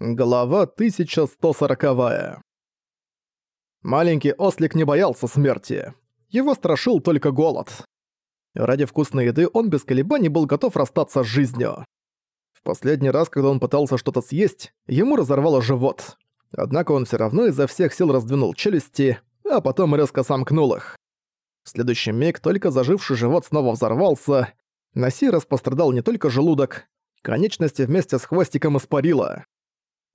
Глава 1140. Маленький ослик не боялся смерти. Его страшил только голод. Ради вкусной еды он без колебаний был готов расстаться с жизнью. В последний раз, когда он пытался что-то съесть, ему разорвало живот. Однако он все равно изо всех сил раздвинул челюсти, а потом резко сомкнул их. В следующий миг только заживший живот снова взорвался. На сей раз пострадал не только желудок, конечности вместе с хвостиком испарило.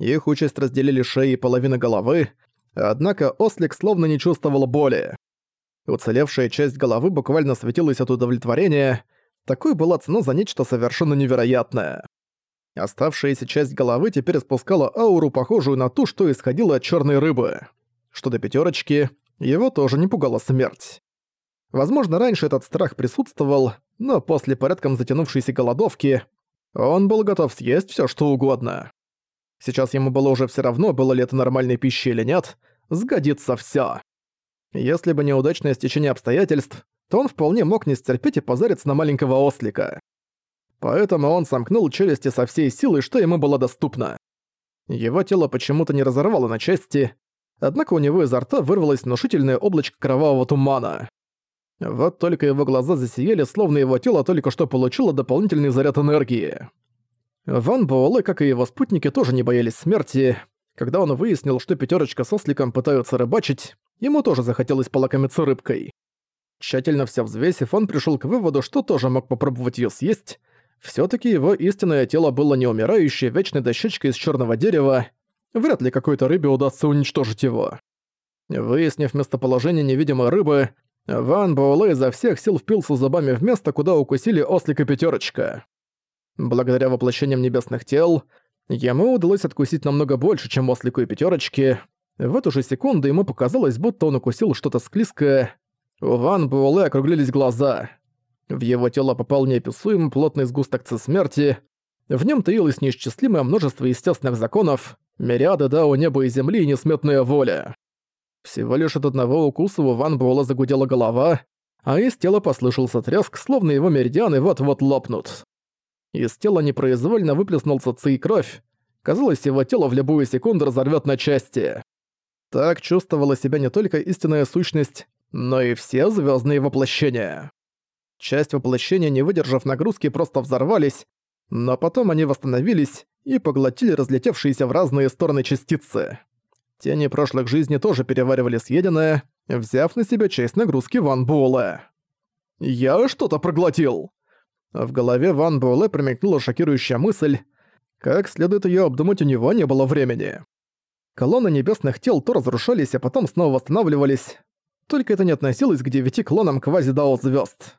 Их участь разделили шеи и половина головы, однако ослик словно не чувствовал боли. Уцелевшая часть головы буквально светилась от удовлетворения, такой была цена за нечто совершенно невероятное. Оставшаяся часть головы теперь спускала ауру, похожую на ту, что исходила от черной рыбы. Что до пятерочки, его тоже не пугала смерть. Возможно, раньше этот страх присутствовал, но после порядком затянувшейся голодовки он был готов съесть все, что угодно. Сейчас ему было уже все равно, было ли это нормальной пищей или нет, сгодится все. Если бы неудачное стечение обстоятельств, то он вполне мог не стерпеть и позариться на маленького ослика. Поэтому он сомкнул челюсти со всей силой, что ему было доступно. Его тело почему-то не разорвало на части, однако у него изо рта вырвалось внушительное облачко кровавого тумана. Вот только его глаза засияли, словно его тело только что получило дополнительный заряд энергии. Ван Буэлэ, как и его спутники, тоже не боялись смерти. Когда он выяснил, что пятерочка с осликом пытаются рыбачить, ему тоже захотелось полакомиться рыбкой. Тщательно все взвесив, он пришел к выводу, что тоже мог попробовать ее съесть. все таки его истинное тело было не умирающее вечной дощечкой из черного дерева. Вряд ли какой-то рыбе удастся уничтожить его. Выяснив местоположение невидимой рыбы, Ван Буэлэ изо всех сил впился зубами в место, куда укусили ослика пятерочка. Благодаря воплощениям небесных тел, ему удалось откусить намного больше, чем ослику и пятерочке. В эту же секунду ему показалось, будто он укусил что-то склизкое. У Ван Буэлэ округлились глаза. В его тело попал неописуемый плотный сгусток ци смерти. В нем таилось неисчислимое множество естественных законов, мириады дао неба и земли и несметная воля. Всего лишь от одного укуса у Ван Буэлэ загудела голова, а из тела послышался треск, словно его меридианы вот-вот лопнут. Из тела непроизвольно выплеснулся ци и кровь. Казалось, его тело в любую секунду разорвет на части. Так чувствовала себя не только истинная сущность, но и все звездные воплощения. Часть воплощения, не выдержав нагрузки, просто взорвались, но потом они восстановились и поглотили разлетевшиеся в разные стороны частицы. Тени прошлых жизней тоже переваривали съеденное, взяв на себя часть нагрузки Ван Буэлэ. «Я что-то проглотил!» В голове Ван Буэлэ промелькнула шокирующая мысль. Как следует её обдумать у него не было времени. Колонны небесных тел то разрушались, а потом снова восстанавливались. Только это не относилось к девяти клонам квази-дао звёзд.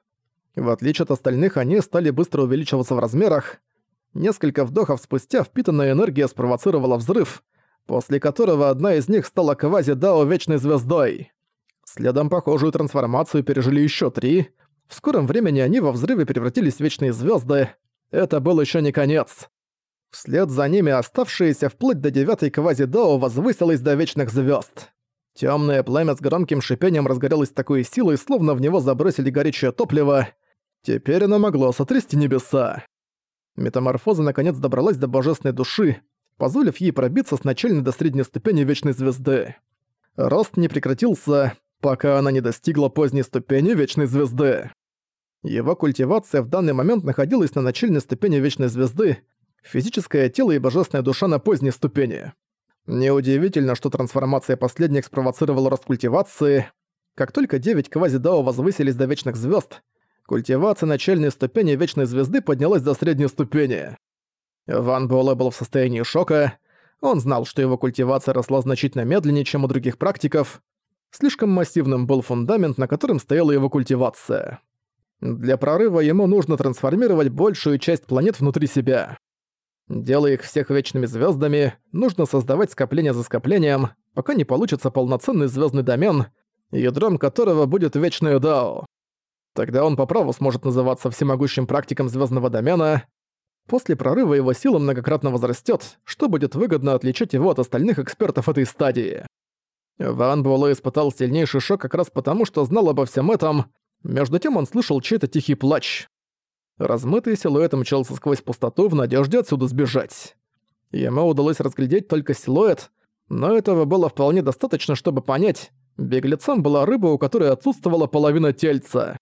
В отличие от остальных, они стали быстро увеличиваться в размерах. Несколько вдохов спустя впитанная энергия спровоцировала взрыв, после которого одна из них стала квази-дао Вечной Звездой. Следом похожую трансформацию пережили ещё три — в скором времени они во взрыве превратились в вечные звезды. Это был еще не конец. Вслед за ними оставшиеся вплоть до девятой квази-дао возвысилась до вечных звезд. Темное пламя с громким шипением разгорелось такой силой, словно в него забросили горячее топливо. Теперь оно могло сотрясти небеса. Метаморфоза наконец добралась до божественной души, позволив ей пробиться с начальной до средней ступени Вечной Звезды. Рост не прекратился, пока она не достигла поздней ступени Вечной Звезды. Его культивация в данный момент находилась на начальной ступени Вечной Звезды, физическое тело и божественная душа на поздней ступени. Неудивительно, что трансформация последних спровоцировала рост культивации. Как только девять квази-дао возвысились до Вечных Звезд, культивация начальной ступени Вечной Звезды поднялась до средней ступени. Ван Буэлэ был в состоянии шока. Он знал, что его культивация росла значительно медленнее, чем у других практиков, Слишком массивным был фундамент, на котором стояла его культивация. Для прорыва ему нужно трансформировать большую часть планет внутри себя. Делая их всех вечными звездами, нужно создавать скопление за скоплением, пока не получится полноценный звездный домен, ядром которого будет вечное Дао. Тогда он по праву сможет называться всемогущим практиком звездного домена. После прорыва его сила многократно возрастет, что будет выгодно отличить его от остальных экспертов этой стадии. Ван Буэлэ испытал сильнейший шок как раз потому, что знал обо всем этом. Между тем он слышал чей-то тихий плач. Размытый силуэт мчался сквозь пустоту в надежде отсюда сбежать. Ему удалось разглядеть только силуэт, но этого было вполне достаточно, чтобы понять, беглецом была рыба, у которой отсутствовала половина тельца.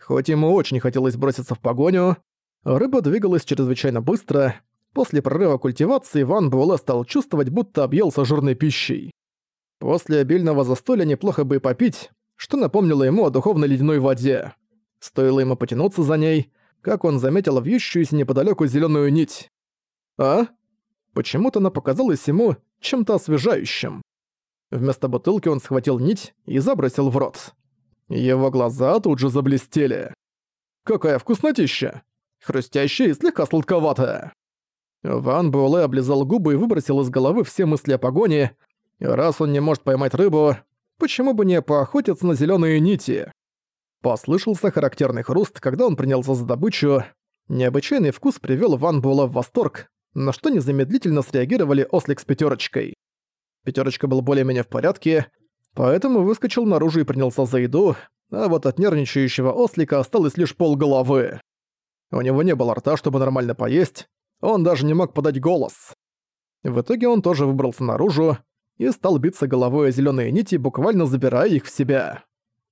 Хоть ему очень хотелось броситься в погоню, рыба двигалась чрезвычайно быстро. После прорыва культивации Ван Буэлэ стал чувствовать, будто объелся жирной пищей. После обильного застолья неплохо бы и попить, что напомнило ему о духовной ледяной воде. Стоило ему потянуться за ней, как он заметил вьющуюся неподалеку зеленую нить. А? Почему-то она показалась ему чем-то освежающим. Вместо бутылки он схватил нить и забросил в рот. Его глаза тут же заблестели. «Какая вкуснотища! Хрустящая и слегка сладковатая!» Ван Буэлэ облизал губы и выбросил из головы все мысли о погоне. Раз он не может поймать рыбу, почему бы не поохотиться на зеленые нити? Послышался характерный хруст, когда он принялся за добычу. Необычайный вкус привел Ван Буэлэ в восторг, на что незамедлительно среагировали Ослик с пятерочкой. Пятерочка был более-менее в порядке, поэтому выскочил наружу и принялся за еду, а вот от нервничающего ослика осталось лишь полголовы. У него не было рта, чтобы нормально поесть, он даже не мог подать голос. В итоге он тоже выбрался наружу и стал биться головой о зеленые нити, буквально забирая их в себя.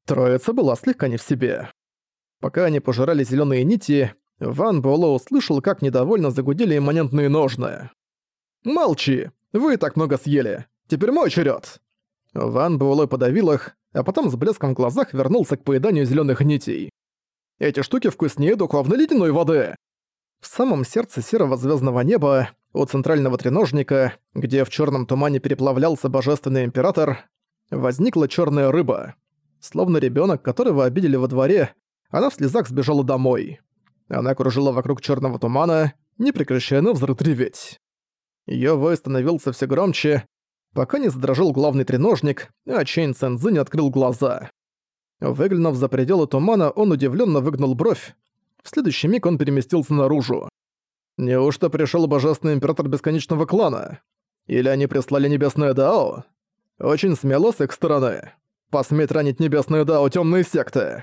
Троица была слегка не в себе. Пока они пожирали зеленые нити, Ван Буэлло услышал, как недовольно загудели имманентные ножны. «Молчи! Вы так много съели! Теперь мой черед. Ван Буэлэ подавил их, а потом с блеском в глазах вернулся к поеданию зеленых нитей. «Эти штуки вкуснее духовной ледяной воды!» В самом сердце серого звездного неба, у центрального треножника, где в черном тумане переплавлялся божественный император, возникла черная рыба. Словно ребенок, которого обидели во дворе, она в слезах сбежала домой. Она кружила вокруг черного тумана, не прекращая на взрыв реветь. Её вой становился все громче, пока не задрожал главный треножник, а Чейн Цэнзы не открыл глаза. Выглянув за пределы тумана, он удивленно выгнул бровь. В следующий миг он переместился наружу. Неужто пришел божественный император бесконечного клана? Или они прислали небесное Дао? Очень смело с их стороны. Посметь ранить небесное Дао темные секты.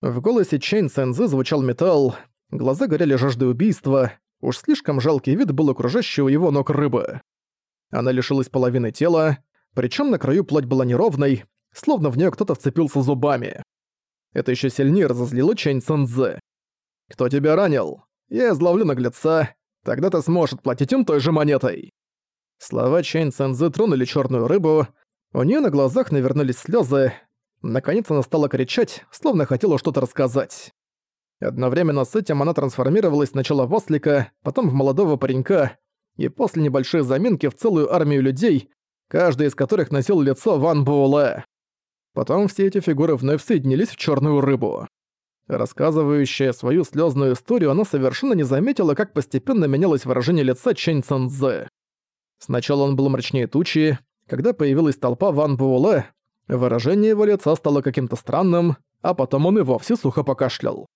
В голосе Чейн Цэнзы звучал металл, глаза горели жаждой убийства, уж слишком жалкий вид был окружающий у его ног рыбы. Она лишилась половины тела, причем на краю плоть была неровной, словно в нее кто-то вцепился зубами. Это еще сильнее разозлило Чэнь Цэнзэ. «Кто тебя ранил? Я изловлю наглеца, тогда ты сможешь отплатить им той же монетой». Слова Чэнь Цэнзэ тронули черную рыбу, у нее на глазах навернулись слезы. Наконец она стала кричать, словно хотела что-то рассказать. Одновременно с этим она трансформировалась сначала в ослика, потом в молодого паренька, и после небольшой заминки в целую армию людей, каждый из которых носил лицо Ван Буэлэ. Потом все эти фигуры вновь соединились в черную рыбу. Рассказывающая свою слезную историю, она совершенно не заметила, как постепенно менялось выражение лица Чэнь Цэнзэ. Сначала он был мрачнее тучи, когда появилась толпа Ван Буэлэ, выражение его лица стало каким-то странным, а потом он и вовсе сухо покашлял.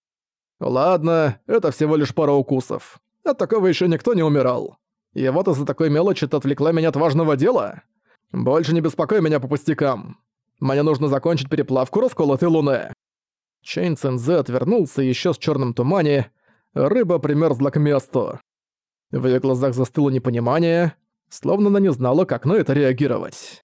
«Ладно, это всего лишь пара укусов. От такого еще никто не умирал. И вот из-за такой мелочи ты отвлекла меня от важного дела? Больше не беспокой меня по пустякам. Мне нужно закончить переплавку расколотой луны». Чейн Цэнзэ отвернулся еще с черном тумане, рыба примерзла к месту. В ее глазах застыло непонимание, словно она не знала, как на это реагировать.